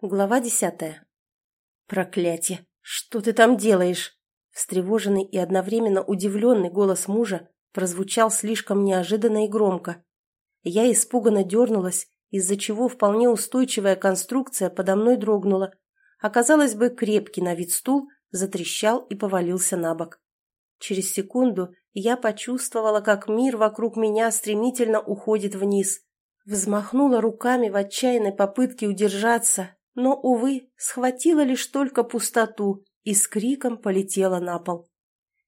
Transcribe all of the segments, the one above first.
Глава десятая. «Проклятие! Что ты там делаешь?» Встревоженный и одновременно удивленный голос мужа прозвучал слишком неожиданно и громко. Я испуганно дернулась, из-за чего вполне устойчивая конструкция подо мной дрогнула. Оказалось бы, крепкий на вид стул затрещал и повалился на бок. Через секунду я почувствовала, как мир вокруг меня стремительно уходит вниз. Взмахнула руками в отчаянной попытке удержаться, но, увы, схватила лишь только пустоту и с криком полетела на пол.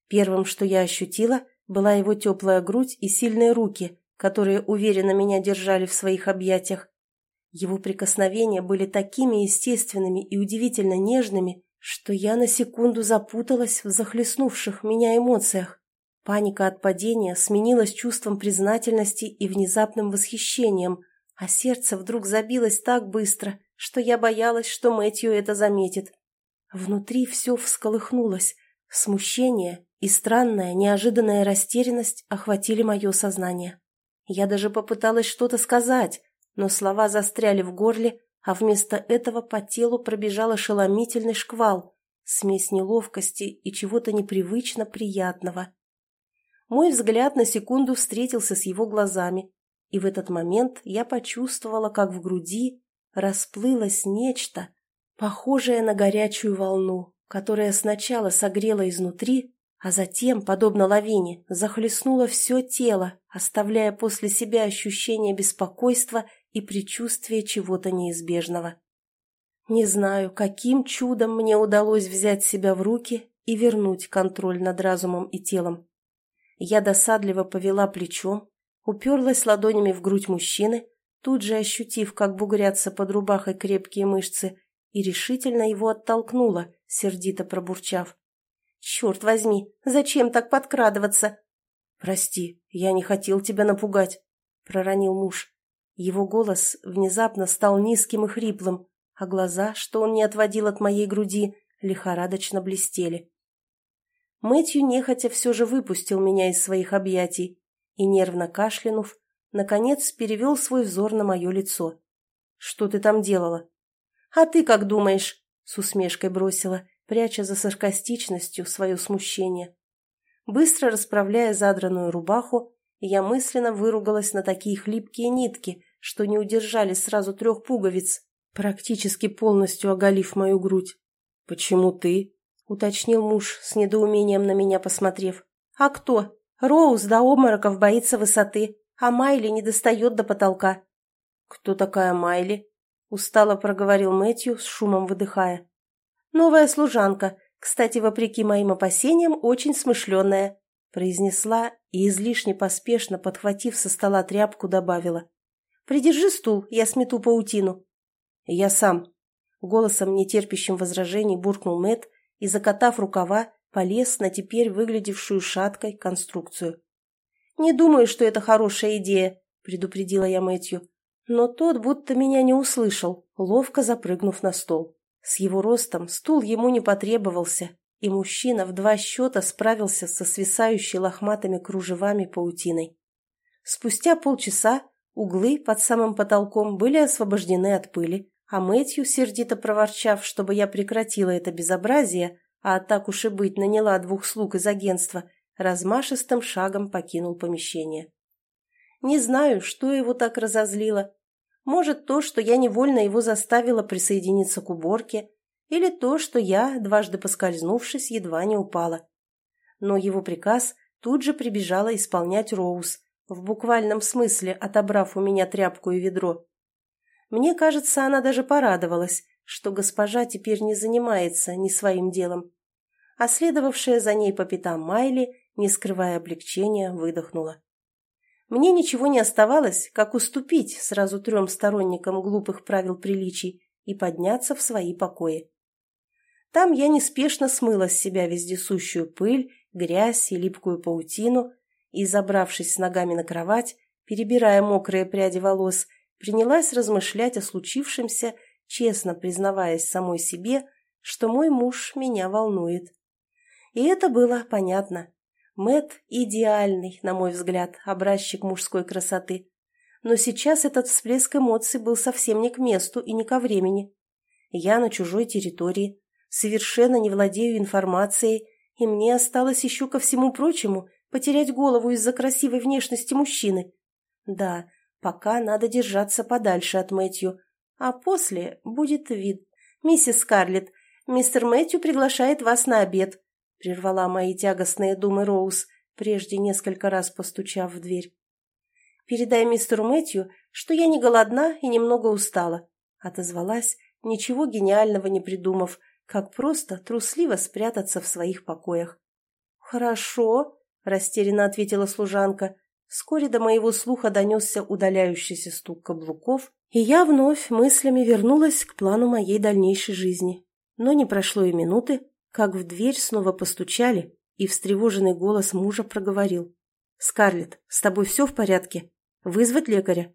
Первым, что я ощутила, была его теплая грудь и сильные руки, которые уверенно меня держали в своих объятиях. Его прикосновения были такими естественными и удивительно нежными, что я на секунду запуталась в захлестнувших меня эмоциях. Паника от падения сменилась чувством признательности и внезапным восхищением, а сердце вдруг забилось так быстро, что я боялась, что Мэтью это заметит. Внутри все всколыхнулось. Смущение и странная, неожиданная растерянность охватили мое сознание. Я даже попыталась что-то сказать, но слова застряли в горле, а вместо этого по телу пробежал ошеломительный шквал, смесь неловкости и чего-то непривычно приятного. Мой взгляд на секунду встретился с его глазами, и в этот момент я почувствовала, как в груди расплылось нечто, похожее на горячую волну, которая сначала согрела изнутри, а затем, подобно лавине, захлестнула все тело, оставляя после себя ощущение беспокойства и предчувствие чего-то неизбежного. Не знаю, каким чудом мне удалось взять себя в руки и вернуть контроль над разумом и телом. Я досадливо повела плечом, уперлась ладонями в грудь мужчины, тут же ощутив, как бугрятся под рубахой крепкие мышцы, и решительно его оттолкнула, сердито пробурчав. «Черт возьми, зачем так подкрадываться?» «Прости, я не хотел тебя напугать», — проронил муж. Его голос внезапно стал низким и хриплым, а глаза, что он не отводил от моей груди, лихорадочно блестели. Мэтью нехотя все же выпустил меня из своих объятий и, нервно кашлянув, наконец перевел свой взор на мое лицо. «Что ты там делала?» «А ты как думаешь?» — с усмешкой бросила, пряча за саркастичностью свое смущение. Быстро расправляя задранную рубаху, я мысленно выругалась на такие хлипкие нитки, что не удержали сразу трех пуговиц, практически полностью оголив мою грудь. «Почему ты?» — уточнил муж, с недоумением на меня посмотрев. «А кто? Роуз до обмороков боится высоты а Майли не достает до потолка. «Кто такая Майли?» — устало проговорил Мэтью, с шумом выдыхая. «Новая служанка, кстати, вопреки моим опасениям, очень смышленная», — произнесла и, излишне поспешно подхватив со стола тряпку, добавила. «Придержи стул, я смету паутину». «Я сам», — голосом, нетерпящим возражений, буркнул Мэт и, закатав рукава, полез на теперь выглядевшую шаткой конструкцию. «Не думаю, что это хорошая идея», — предупредила я Мэтью. Но тот будто меня не услышал, ловко запрыгнув на стол. С его ростом стул ему не потребовался, и мужчина в два счета справился со свисающей лохматыми кружевами паутиной. Спустя полчаса углы под самым потолком были освобождены от пыли, а Мэтью, сердито проворчав, чтобы я прекратила это безобразие, а так уж и быть наняла двух слуг из агентства, размашистым шагом покинул помещение. Не знаю, что его так разозлило. Может, то, что я невольно его заставила присоединиться к уборке, или то, что я, дважды поскользнувшись, едва не упала. Но его приказ тут же прибежала исполнять Роуз, в буквальном смысле отобрав у меня тряпку и ведро. Мне кажется, она даже порадовалась, что госпожа теперь не занимается ни своим делом. А следовавшая за ней по пятам Майли не скрывая облегчения, выдохнула. Мне ничего не оставалось, как уступить сразу трем сторонникам глупых правил приличий и подняться в свои покои. Там я неспешно смыла с себя вездесущую пыль, грязь и липкую паутину и, забравшись с ногами на кровать, перебирая мокрые пряди волос, принялась размышлять о случившемся, честно признаваясь самой себе, что мой муж меня волнует. И это было понятно. Мэт идеальный, на мой взгляд, образчик мужской красоты. Но сейчас этот всплеск эмоций был совсем не к месту и не ко времени. Я на чужой территории, совершенно не владею информацией, и мне осталось еще ко всему прочему потерять голову из-за красивой внешности мужчины. Да, пока надо держаться подальше от Мэтью, а после будет вид. «Миссис Скарлетт, мистер Мэтью приглашает вас на обед», прервала мои тягостные думы Роуз, прежде несколько раз постучав в дверь. «Передай мистеру Мэтью, что я не голодна и немного устала», отозвалась, ничего гениального не придумав, как просто трусливо спрятаться в своих покоях. «Хорошо», — растерянно ответила служанка. Вскоре до моего слуха донесся удаляющийся стук каблуков, и я вновь мыслями вернулась к плану моей дальнейшей жизни. Но не прошло и минуты, как в дверь снова постучали, и встревоженный голос мужа проговорил. «Скарлетт, с тобой все в порядке? Вызвать лекаря?»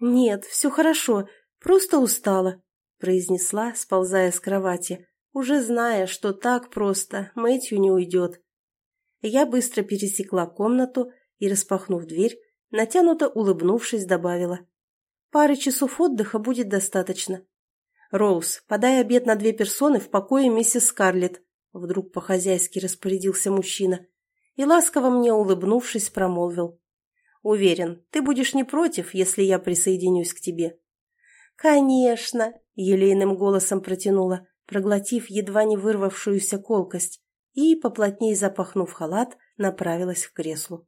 «Нет, все хорошо, просто устала», — произнесла, сползая с кровати, уже зная, что так просто Мэтью не уйдет. Я быстро пересекла комнату и, распахнув дверь, натянуто улыбнувшись, добавила. «Пары часов отдыха будет достаточно. Роуз, подай обед на две персоны в покое миссис Скарлетт», вдруг по-хозяйски распорядился мужчина и, ласково мне улыбнувшись, промолвил. «Уверен, ты будешь не против, если я присоединюсь к тебе». «Конечно!» — елейным голосом протянула, проглотив едва не вырвавшуюся колкость, и, поплотнее запахнув халат, направилась к креслу.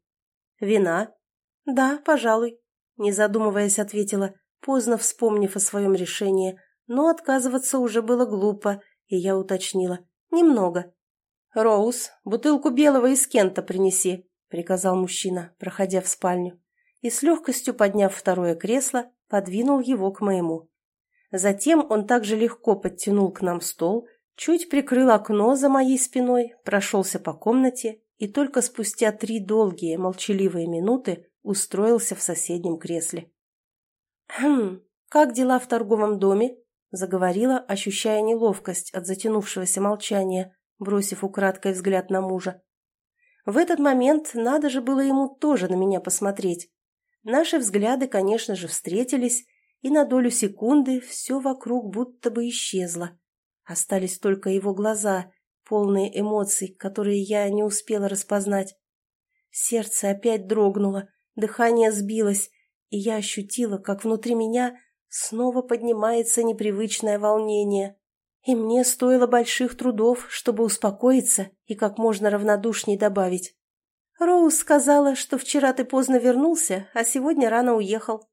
«Вина?» «Да, пожалуй», — не задумываясь, ответила, поздно вспомнив о своем решении, но отказываться уже было глупо, и я уточнила. «Немного». «Роуз, бутылку белого из Кента принеси», — приказал мужчина, проходя в спальню, и с легкостью подняв второе кресло, подвинул его к моему. Затем он также легко подтянул к нам стол, чуть прикрыл окно за моей спиной, прошелся по комнате и только спустя три долгие молчаливые минуты устроился в соседнем кресле. «Хм, как дела в торговом доме?» – заговорила, ощущая неловкость от затянувшегося молчания, бросив украдкой взгляд на мужа. В этот момент надо же было ему тоже на меня посмотреть. Наши взгляды, конечно же, встретились, и на долю секунды все вокруг будто бы исчезло. Остались только его глаза, полные эмоций, которые я не успела распознать. Сердце опять дрогнуло, дыхание сбилось, и я ощутила, как внутри меня снова поднимается непривычное волнение. И мне стоило больших трудов, чтобы успокоиться и как можно равнодушней добавить. «Роуз сказала, что вчера ты поздно вернулся, а сегодня рано уехал.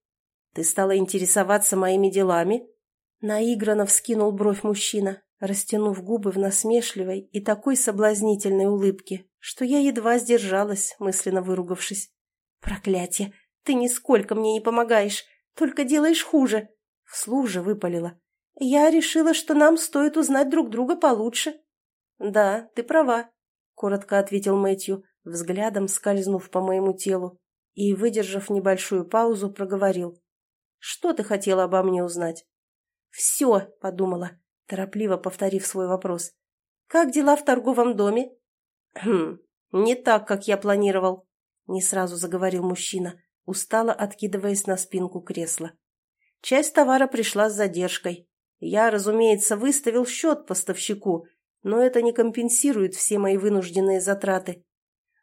Ты стала интересоваться моими делами?» Наигранно вскинул бровь мужчина, растянув губы в насмешливой и такой соблазнительной улыбке, что я едва сдержалась, мысленно выругавшись. «Проклятие! Ты нисколько мне не помогаешь, только делаешь хуже!» Вслух же выпалила. «Я решила, что нам стоит узнать друг друга получше». «Да, ты права», — коротко ответил Мэтью, взглядом скользнув по моему телу, и, выдержав небольшую паузу, проговорил. Что ты хотела обо мне узнать?» «Все», — подумала, торопливо повторив свой вопрос. «Как дела в торговом доме?» «Хм, не так, как я планировал», — не сразу заговорил мужчина, устало откидываясь на спинку кресла. «Часть товара пришла с задержкой. Я, разумеется, выставил счет поставщику, но это не компенсирует все мои вынужденные затраты.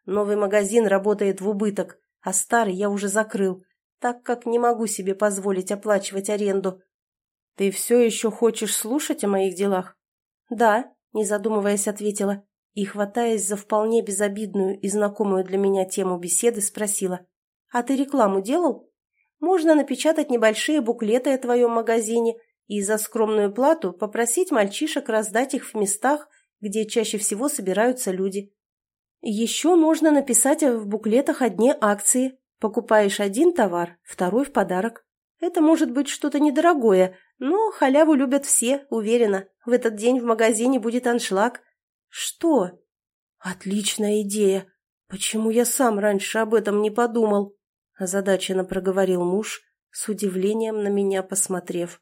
Новый магазин работает в убыток, а старый я уже закрыл, так как не могу себе позволить оплачивать аренду. Ты все еще хочешь слушать о моих делах? Да, не задумываясь, ответила и, хватаясь за вполне безобидную и знакомую для меня тему беседы, спросила. А ты рекламу делал? Можно напечатать небольшие буклеты о твоем магазине и за скромную плату попросить мальчишек раздать их в местах, где чаще всего собираются люди. Еще можно написать в буклетах о дне акции, Покупаешь один товар, второй в подарок. Это может быть что-то недорогое, но халяву любят все, уверена. В этот день в магазине будет аншлаг. Что? Отличная идея. Почему я сам раньше об этом не подумал? Озадаченно проговорил муж, с удивлением на меня посмотрев.